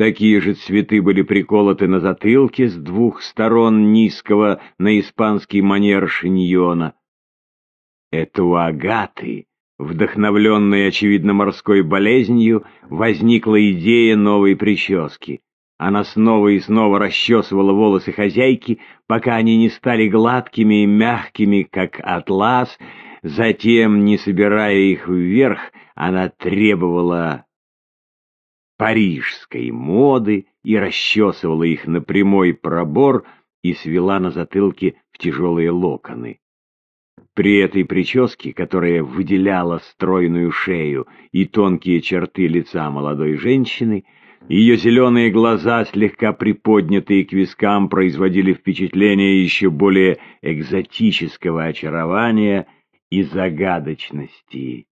Такие же цветы были приколоты на затылке с двух сторон низкого на испанский манер шиньона. Это у Агаты, вдохновленной, очевидно, морской болезнью, возникла идея новой прически. Она снова и снова расчесывала волосы хозяйки, пока они не стали гладкими и мягкими, как атлас. Затем, не собирая их вверх, она требовала парижской моды и расчесывала их на прямой пробор и свела на затылке в тяжелые локоны. При этой прическе, которая выделяла стройную шею и тонкие черты лица молодой женщины, ее зеленые глаза, слегка приподнятые к вискам, производили впечатление еще более экзотического очарования и загадочности.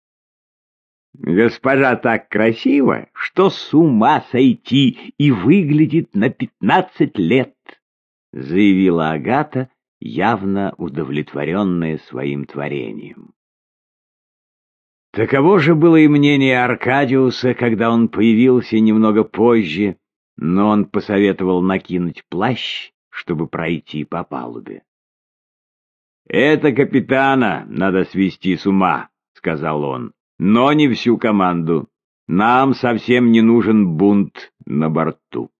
Госпожа так красива, что с ума сойти и выглядит на пятнадцать лет, — заявила Агата, явно удовлетворенная своим творением. Таково же было и мнение Аркадиуса, когда он появился немного позже, но он посоветовал накинуть плащ, чтобы пройти по палубе. «Это капитана надо свести с ума», — сказал он но не всю команду. Нам совсем не нужен бунт на борту.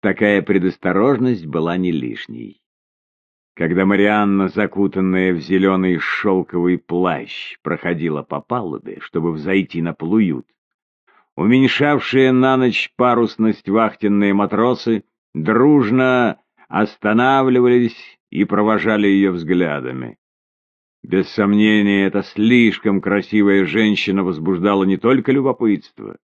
Такая предосторожность была не лишней. Когда Марианна, закутанная в зеленый шелковый плащ, проходила по палубе, чтобы взойти на плуют, уменьшавшие на ночь парусность вахтенные матросы дружно останавливались и провожали ее взглядами. Без сомнения, эта слишком красивая женщина возбуждала не только любопытство.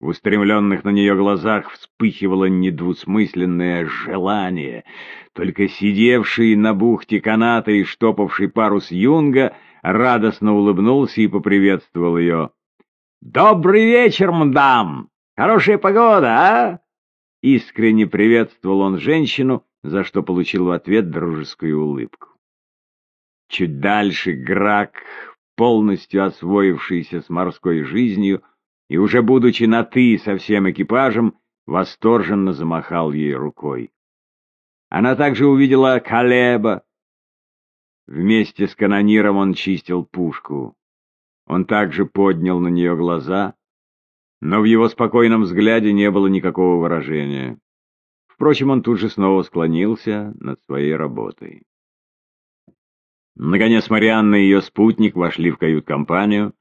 В устремленных на нее глазах вспыхивало недвусмысленное желание. Только сидевший на бухте каната и штопавший парус юнга радостно улыбнулся и поприветствовал ее. «Добрый вечер, мдам! Хорошая погода, а?» Искренне приветствовал он женщину, за что получил в ответ дружескую улыбку. Чуть дальше Грак, полностью освоившийся с морской жизнью и уже будучи на «ты» со всем экипажем, восторженно замахал ей рукой. Она также увидела Калеба. Вместе с канониром он чистил пушку. Он также поднял на нее глаза, но в его спокойном взгляде не было никакого выражения. Впрочем, он тут же снова склонился над своей работой. Наконец Марианна и ее спутник вошли в кают-компанию,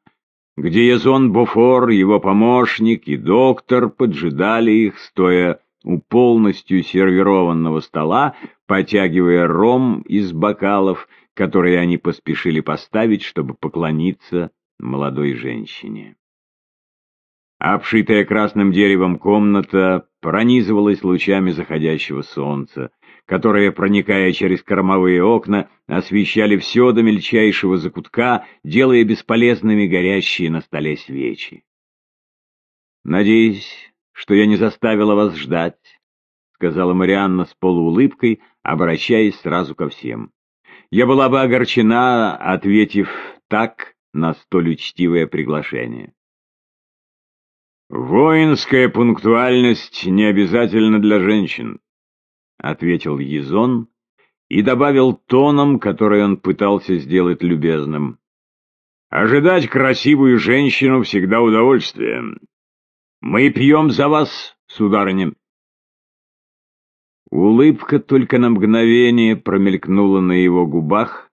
где Язон Буфор, его помощник и доктор поджидали их, стоя у полностью сервированного стола, потягивая ром из бокалов, которые они поспешили поставить, чтобы поклониться молодой женщине. Обшитая красным деревом комната пронизывалась лучами заходящего солнца которые, проникая через кормовые окна, освещали все до мельчайшего закутка, делая бесполезными горящие на столе свечи. «Надеюсь, что я не заставила вас ждать», — сказала Марианна с полуулыбкой, обращаясь сразу ко всем. «Я была бы огорчена, ответив так на столь учтивое приглашение». «Воинская пунктуальность не обязательно для женщин», — ответил Езон и добавил тоном, который он пытался сделать любезным. «Ожидать красивую женщину всегда удовольствие. Мы пьем за вас, сударыня». Улыбка только на мгновение промелькнула на его губах,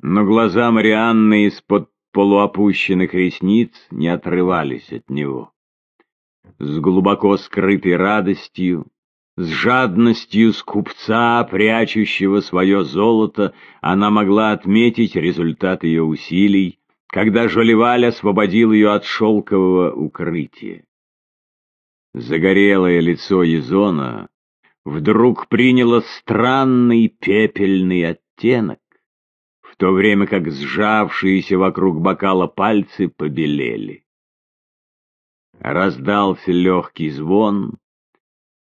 но глаза Марианны из-под полуопущенных ресниц не отрывались от него. С глубоко скрытой радостью с жадностью скупца, прячущего свое золото, она могла отметить результат ее усилий, когда Жолеваль освободил ее от шелкового укрытия. Загорелое лицо Езона вдруг приняло странный пепельный оттенок, в то время как сжавшиеся вокруг бокала пальцы побелели. Раздался легкий звон,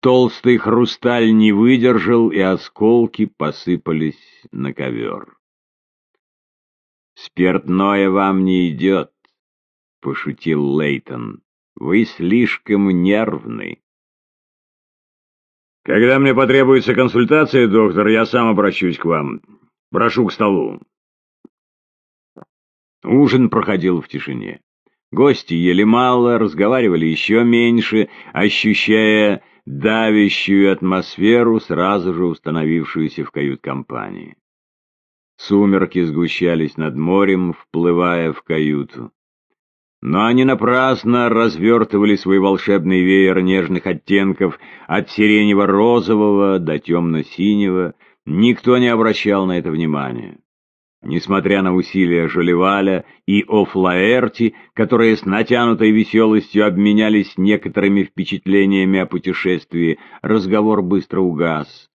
Толстый хрусталь не выдержал, и осколки посыпались на ковер. «Спиртное вам не идет», — пошутил Лейтон. вы слишком нервны. Когда мне потребуется консультация, доктор, я сам обращусь к вам. Прошу к столу. Ужин проходил в тишине. Гости ели мало, разговаривали еще меньше, ощущая давящую атмосферу, сразу же установившуюся в кают-компании. Сумерки сгущались над морем, вплывая в каюту. Но они напрасно развертывали свой волшебный веер нежных оттенков от сиренево-розового до темно-синего. Никто не обращал на это внимания. Несмотря на усилия Жолеваля и Офлаэрти, которые с натянутой веселостью обменялись некоторыми впечатлениями о путешествии, разговор быстро угас.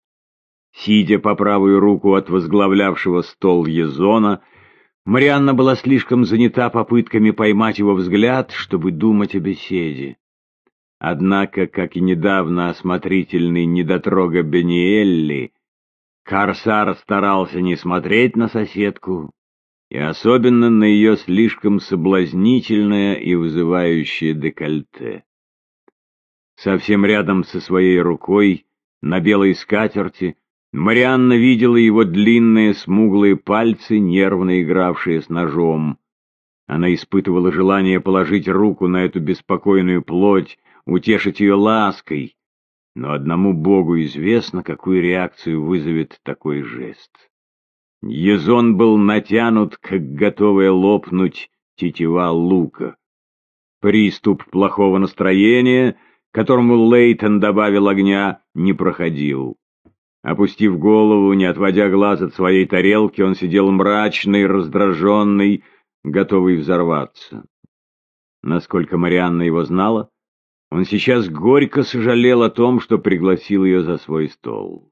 Сидя по правую руку от возглавлявшего стол Езона, Марианна была слишком занята попытками поймать его взгляд, чтобы думать о беседе. Однако, как и недавно осмотрительный недотрога Бениэлли, Корсар старался не смотреть на соседку, и особенно на ее слишком соблазнительное и вызывающее декольте. Совсем рядом со своей рукой, на белой скатерти, Марианна видела его длинные смуглые пальцы, нервно игравшие с ножом. Она испытывала желание положить руку на эту беспокойную плоть, утешить ее лаской, но одному Богу известно, какую реакцию вызовет такой жест. Езон был натянут, как готовая лопнуть тетива лука. Приступ плохого настроения, которому Лейтон добавил огня, не проходил. Опустив голову, не отводя глаз от своей тарелки, он сидел мрачный, раздраженный, готовый взорваться. Насколько Марианна его знала, он сейчас горько сожалел о том, что пригласил ее за свой стол.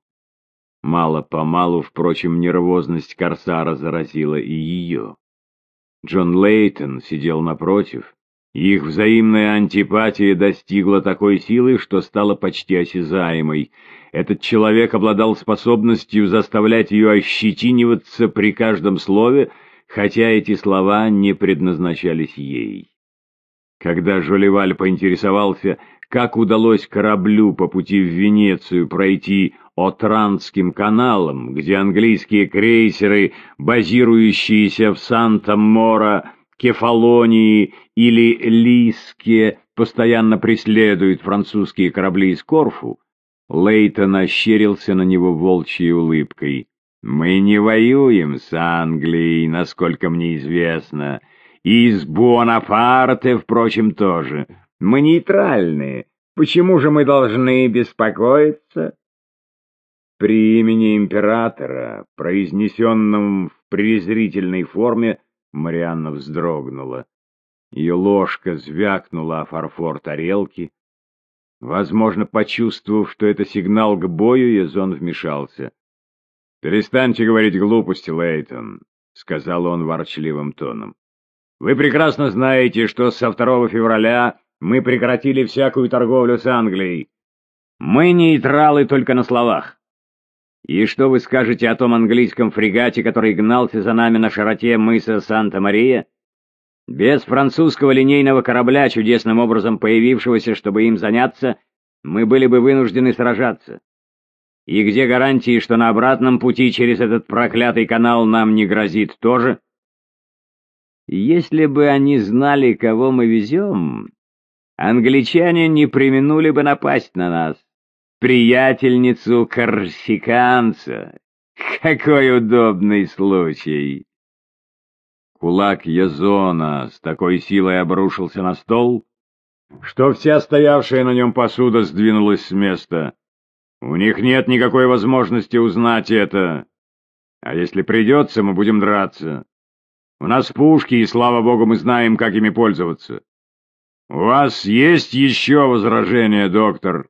Мало-помалу, впрочем, нервозность Корсара заразила и ее. Джон Лейтон сидел напротив, их взаимная антипатия достигла такой силы, что стала почти осязаемой. Этот человек обладал способностью заставлять ее ощетиниваться при каждом слове, хотя эти слова не предназначались ей. Когда Жолеваль поинтересовался, как удалось кораблю по пути в Венецию пройти Отрандским каналом, где английские крейсеры, базирующиеся в Санта-Мора, Кефалонии или Лиске, постоянно преследуют французские корабли из Корфу, Лейтон ощерился на него волчьей улыбкой. «Мы не воюем с Англией, насколько мне известно». И с Буонапарте, впрочем, тоже. Мы нейтральные. Почему же мы должны беспокоиться? При имени императора, произнесенном в презрительной форме, Марианна вздрогнула. Ее ложка звякнула о фарфор тарелки. Возможно, почувствовав, что это сигнал к бою, Язон вмешался. «Перестаньте говорить глупости, Лейтон», — сказал он ворчливым тоном. Вы прекрасно знаете, что со 2 февраля мы прекратили всякую торговлю с Англией. Мы нейтралы только на словах. И что вы скажете о том английском фрегате, который гнался за нами на широте мыса Санта-Мария? Без французского линейного корабля, чудесным образом появившегося, чтобы им заняться, мы были бы вынуждены сражаться. И где гарантии, что на обратном пути через этот проклятый канал нам не грозит тоже? Если бы они знали, кого мы везем, англичане не применули бы напасть на нас. Приятельницу корсиканца. Какой удобный случай! Кулак Язона с такой силой обрушился на стол, что вся стоявшая на нем посуда сдвинулась с места. У них нет никакой возможности узнать это. А если придется, мы будем драться. У нас пушки, и, слава богу, мы знаем, как ими пользоваться. У вас есть еще возражения, доктор?»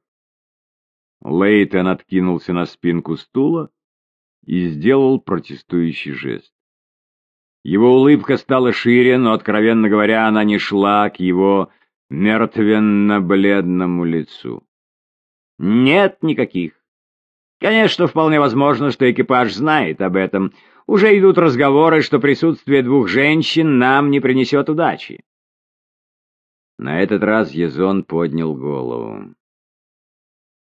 Лейтон откинулся на спинку стула и сделал протестующий жест. Его улыбка стала шире, но, откровенно говоря, она не шла к его мертвенно-бледному лицу. «Нет никаких. Конечно, вполне возможно, что экипаж знает об этом. Уже идут разговоры, что присутствие двух женщин нам не принесет удачи. На этот раз Езон поднял голову.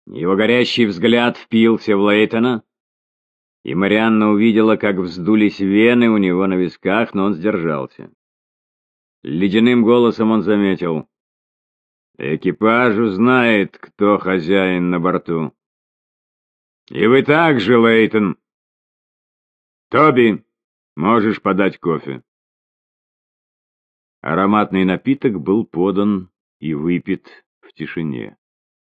Его горящий взгляд впился в Лейтона, и Марианна увидела, как вздулись вены у него на висках, но он сдержался. Ледяным голосом он заметил. «Экипаж узнает, кто хозяин на борту. И вы также, Лейтон. Тоби, можешь подать кофе». Ароматный напиток был подан и выпит в тишине.